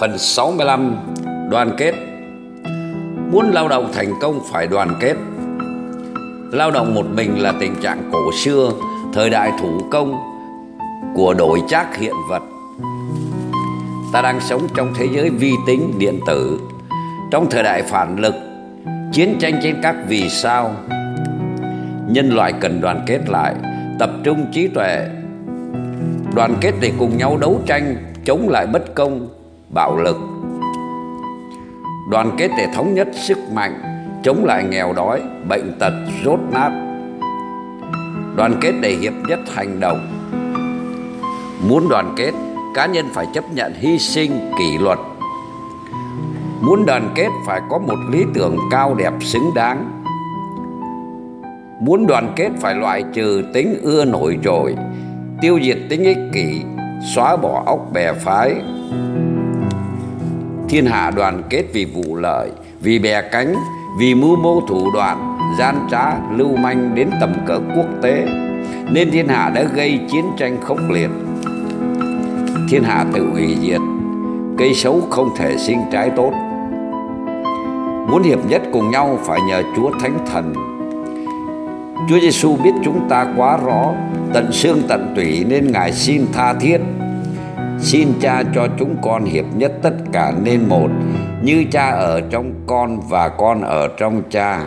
Phần 65 Đoàn kết. Muốn lao động thành công phải đoàn kết. Lao động một mình là tình trạng cổ xưa, Thời đại thủ công Của đổi trác hiện vật. Ta đang sống trong thế giới vi tính điện tử. Trong thời đại phản lực, Chiến tranh trên các vì sao, Nhân loại cần đoàn kết lại, Tập trung trí tuệ. Đoàn kết để cùng nhau đấu tranh, Chống lại bất công bạo lực. Đoàn kết để thống nhất sức mạnh, chống lại nghèo đói, bệnh tật, rốt nát. Đoàn kết để hiệp nhất hành động. Muốn đoàn kết, cá nhân phải chấp nhận hy sinh kỷ luật. Muốn đoàn kết, phải có một lý tưởng cao đẹp xứng đáng. Muốn đoàn kết, phải loại trừ tính ưa nổi trội, tiêu diệt tính ích kỷ, xóa bỏ óc bè phái thiên hạ đoàn kết vì vụ lợi, vì bè cánh, vì mưu mô thủ đoạn, gian trá, lưu manh đến tầm cỡ quốc tế. Nên thiên hạ đã gây chiến tranh khốc liệt. Thiên hạ tự hủy diệt, cây xấu không thể sinh trái tốt. Muốn hiệp nhất cùng nhau phải nhờ chúa thánh thần. Chúa giêsu biết chúng ta quá rõ, tận xương tận tủy nên ngài xin tha thiết. Xin cha cho chúng con hiệp nhất tất cả nên một, Như cha ở trong con và con ở trong cha.